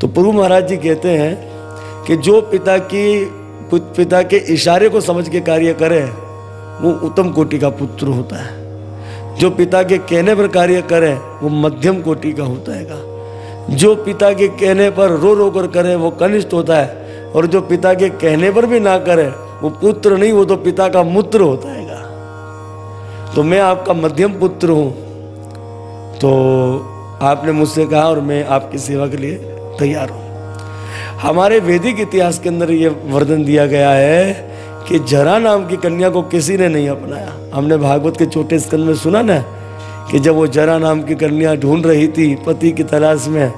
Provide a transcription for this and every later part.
तो प्रभु महाराज जी कहते हैं कि जो पिता की पिता के इशारे को समझ के कार्य करे, वो उत्तम कोटि का पुत्र होता है। जो पिता के कहने पर कार्य करे, वो मध्यम कोटि का होता है जो पिता के कहने पर रो रो कर करे, वो कनिष्ठ होता है। और जो पिता के कहने पर भी ना करे, वो पुत्र नहीं, वो तो पिता का मूत्र होता है तो मैं आपका मध्यम पुत्र हूँ। तो आपने मुझसे कहा और मैं आपकी सेवा के लिए तैयार हो। हमारे वैदिक इतिहास के अंदर ये वर्णन दिया गया है कि जरा नाम की कन्या को किसी ने नहीं अपनाया। हमने भागवत के छोटे स्कंद में सुना ना कि जब वो जरा नाम की कन्या ढूंढ रही थी पति की तलाश में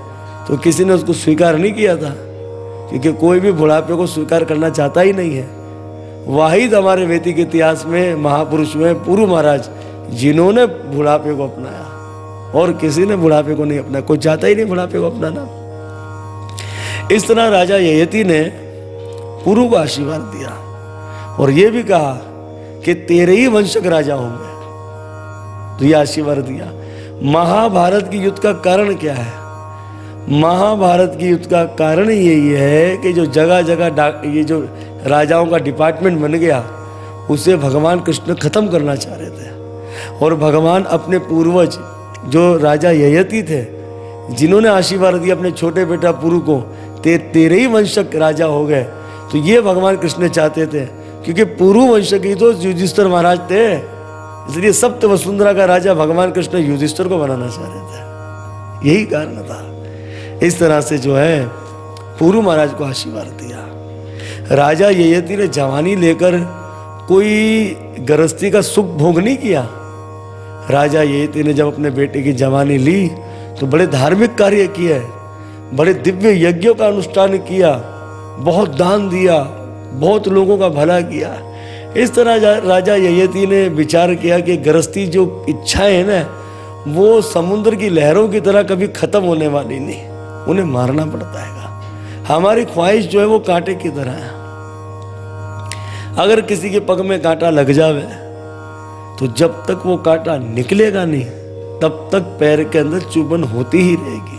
तो किसी ने उसको स्वीकार नहीं किया था, क्योंकि कोई भी बुढ़ापे को स्वीकार करना चाहता ही नहीं है। वाहिद हमारे वैदिक इतिहास में, महापुरुष में, पूर्व महाराज, जिन्होंने बुढ़ापे को अपनाया और किसी ने बुढ़ापे को नहीं अपनाया, कोई चाहता ही नहीं बुढ़ापे को अपनाना। इस तरह राजा ययति ने पुरु को आशीर्वाद दिया और ये भी कहा कि तेरे ही वंशक राजा होंगे तो ये आशीर्वाद दिया। महाभारत की युद्ध का कारण क्या है? महाभारत की युद्ध का कारण यही है कि जो जगह जगह ये जो राजाओं का डिपार्टमेंट बन गया, उसे भगवान कृष्ण खत्म करना चाह रहे थे। और भगवान अपने पूर्वज, जो राजा ययति थे, जिन्होंने आशीर्वाद दिया अपने छोटे बेटा पुरु को ते तेरे ही वंशक राजा हो गए। तो ये भगवान कृष्ण चाहते थे, क्योंकि पूर्व वंशक ही तो युधिष्ठर महाराज थे। इसलिए सप्त वसुंधरा का राजा भगवान कृष्ण युधिष्ठर को बनाना चाह रहे थे। यही कारण था। इस तरह से जो है, पूर्व महाराज को आशीर्वाद दिया। राजा ययति ने जवानी लेकर कोई गृहस्थी का सुख भोग नहीं किया। राजा ययति ने जब अपने बेटे की जवानी ली तो बड़े धार्मिक कार्य किए। बड़े दिव्य यज्ञों का अनुष्ठान किया, बहुत दान दिया, बहुत लोगों का भला किया। इस तरह राजा ययती ने विचार किया कि गृहस्थी जो इच्छाएँ है ना, वो समुद्र की लहरों की तरह कभी खत्म होने वाली नहीं। उन्हें मारना पड़ता है हमारी ख्वाहिश जो है वो कांटे की तरह है। अगर किसी के पग में कांटा लग जावे तो जब तक वो कांटा निकलेगा नहीं, तब तक पैर के अंदर चुभन होती ही रहेगी।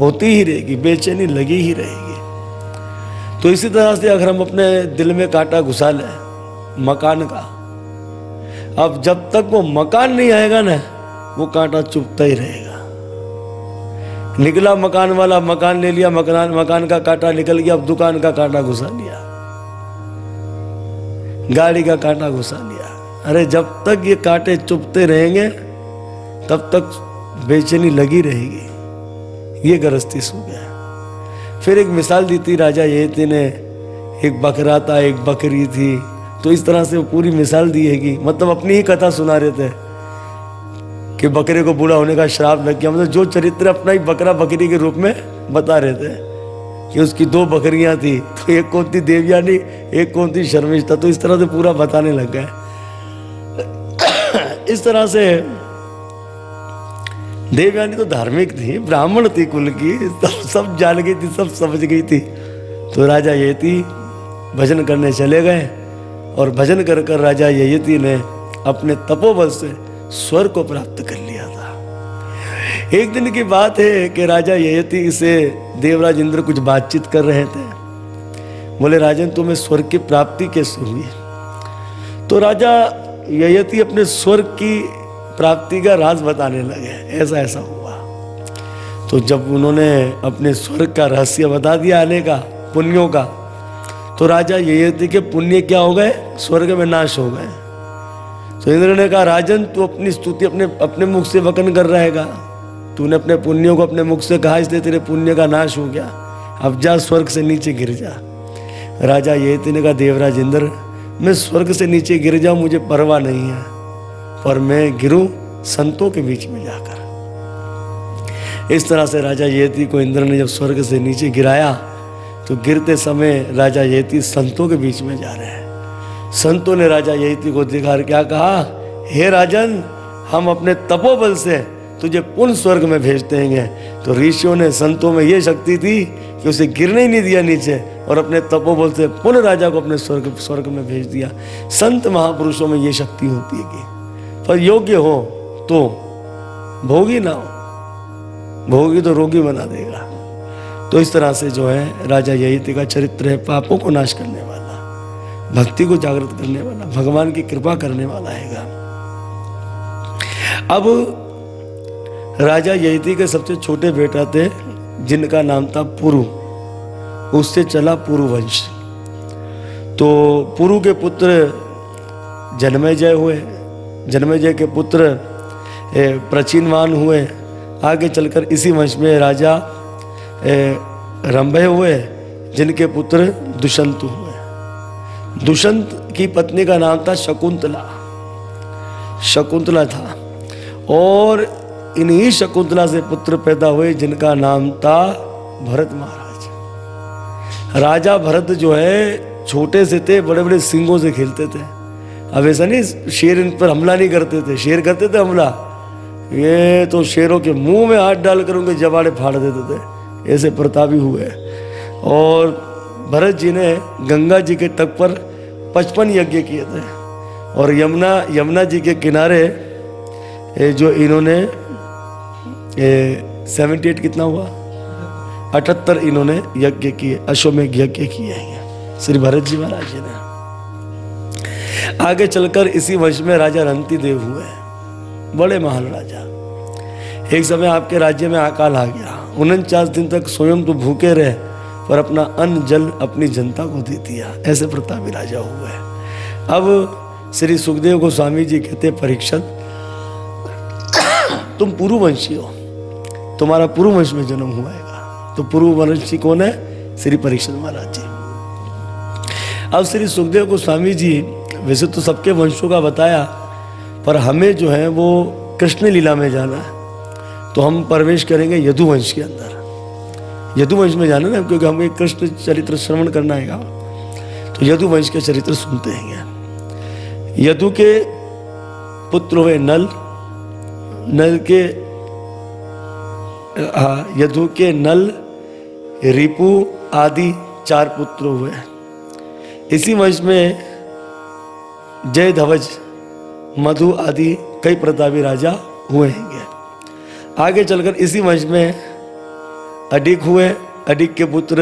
होती ही रहेगी, बेचैनी लगी ही रहेगी। तो इसी तरह से अगर हम अपने दिल में कांटा घुसा लें, मकान का, अब जब तक वो मकान नहीं आएगा ना, वो कांटा चुपता ही रहेगा। निकला मकान वाला, मकान ले लिया, मकान मकान का कांटा निकल गया, अब दुकान का कांटा घुसा लिया। गाड़ी का कांटा घुसा लिया। अरे जब तक ये कांटे चुपते रहेंगे, तब तक बेचैनी लगी रहेगी। ये गृहस्थी सो गया। फिर एक मिसाल दी थी राजा ये ने, एक बकरा था एक बकरी थी। तो इस तरह से वो पूरी मिसाल दी है कि मतलब अपनी ही कथा सुना रहे थे कि बकरे को बूढ़ा होने का श्राप लग गया मतलब जो चरित्र अपना ही बकरा बकरी के रूप में बता रहे थे कि उसकी दो बकरियाँ थी तो एक कौन थी देवयानी, एक कौन थी शर्मिष्ठा तो इस तरह से पूरा बताने लग गए। इस तरह से देवयानी तो धार्मिक थी, ब्राह्मण थी कुल की, सब सब जान गई थी, सब समझ गई थी। तो राजा यति भजन करने चले गए और भजन कर कर राजा यति ने अपने तपोबल से स्वर को प्राप्त कर लिया था। एक दिन की बात है कि राजा यति से देवराज इंद्र कुछ बातचीत कर रहे थे। बोले, राजन, तुम्हें स्वर की प्राप्ति कैसे हुई? तो राजा यति अपने स्वर की प्राप्ति का राज बताने लगे, ऐसा ऐसा हुआ। तो जब उन्होंने अपने स्वर्ग का रहस्य बता दिया आने का, पुण्यों का तो राजा ये थे कि पुण्य क्या हो गए? स्वर्ग में नाश हो गए। तो इंद्र ने कहा, राजन, तू अपनी स्तुति अपने अपने मुख से वकन कर रहेगा। तूने अपने पुण्यों को अपने मुख से कहा, इसलिए तेरे पुण्य का नाश हो गया। अब जा स्वर्ग से नीचे गिर जा। राजा ये ने कहा, देवराज इंद्र, मैं स्वर्ग से नीचे गिर जाऊँ, मुझे परवाह नहीं है। पर मैं गिरूं संतों के बीच में जाकर। इस तरह से राजा येती को इंद्र ने जब स्वर्ग से नीचे गिराया तो गिरते समय राजा येती संतों के बीच में जा रहे हैं। संतों ने राजा येती को दिखा क्या कहा, हे राजन, हम अपने तपोबल से तुझे पुनः स्वर्ग में भेजते हैं तो ऋषियों ने संतों में ये शक्ति थी कि उसे गिरने ही नहीं दिया नीचे और अपने तपोबल से पुनः राजा को अपने स्वर्ग स्वर्ग में भेज दिया। संत महापुरुषों में ये शक्ति होती है कि पर योग्य हो तो भोगी ना हो। भोगी तो रोगी बना देगा। तो इस तरह से जो है राजा यही का चरित्र है, पापों को नाश करने वाला, भक्ति को जागृत करने वाला, भगवान की कृपा करने वाला हैगा अब राजा यही के सबसे छोटे बेटा थे, जिनका नाम था पुरु। उससे चला पुरु वंश। तो पुरु के पुत्र जन्मेजय हुए। जन्मेजय के पुत्र प्राचीनवान हुए। आगे चलकर इसी वंश में राजा रंभे हुए, जिनके पुत्र दुष्यंत हुए। दुष्यंत की पत्नी का नाम था शकुंतला। शकुंतला था। और इन्हीं शकुंतला से पुत्र पैदा हुए, जिनका नाम था भरत महाराज। राजा भरत जो है, छोटे से थे बड़े बड़े सिंगों से खेलते थे। अब ऐसा नहीं, शेर इन पर हमला नहीं करते थे। शेर करते थे हमला। ये तो शेरों के मुँह में हाथ डाल कर उनके जबाड़े फाड़ देते थे। ऐसे प्रतापी हुए। और भरत जी ने गंगा जी के तट पर पचपन यज्ञ किए थे। और यमुना यमुना जी के किनारे, ये जो इन्होंने सेवेंटी एट कितना हुआ? अठहत्तर इन्होंने यज्ञ किए, अश्वमेघ यज्ञ किए हैं। श्री भरत जी महाराज जी ने। आगे चलकर इसी वंश में राजा रंती देव हुए। बड़े महान राजा। एक समय आपके राज्य में अकाल आ गया। उनचास दिन तक स्वयं तो भूखे रहे, पर अपना अन्न, जल अपनी जनता को दे दिया। ऐसे प्रतापी राजा हुए। अब श्री सुखदेव गोस्वामी जी कहते परीक्षित, तुम पुरुवंशी हो। तुम्हारा पुरुवंश में जन्म हुआ है। तो पुरुवंशी कौन है? श्री परीक्षित महाराज जी। अब श्री सुखदेव गोस्वामी जी वैसे तो सबके वंशों का बताया, पर हमें जो है वो कृष्ण लीला में जाना है। तो हम प्रवेश करेंगे यदुवंश के अंदर। यदुवंश में जाना ना, क्योंकि हमें कृष्ण चरित्र श्रवण करना है तो यदुवंश के चरित्र सुनते हैं। यदु के पुत्र हुए नल नल के हाँ यदु के नल, रिपु आदि चार पुत्र हुए। इसी वंश में जय धवज, मधु आदि कई प्रतापी राजा हुए हैं आगे चलकर इसी वंश में अडिक हुए अडिक के पुत्र